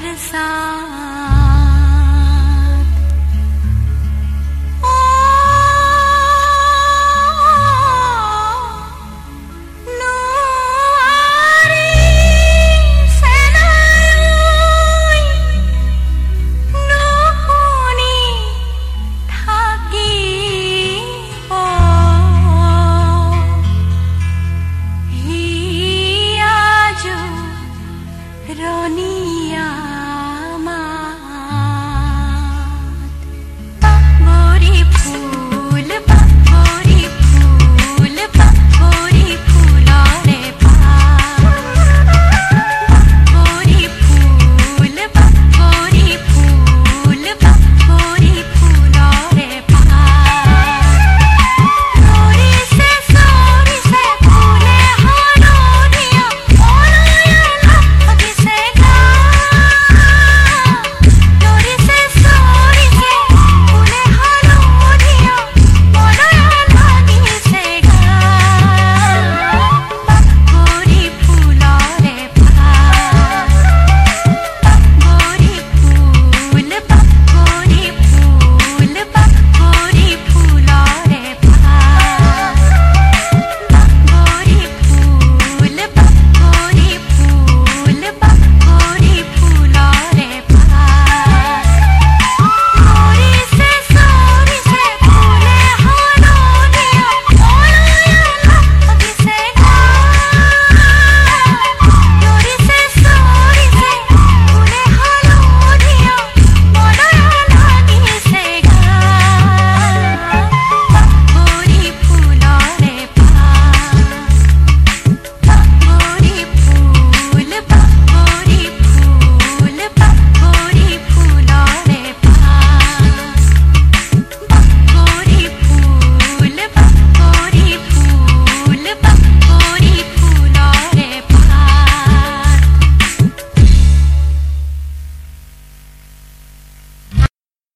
বকুলর সা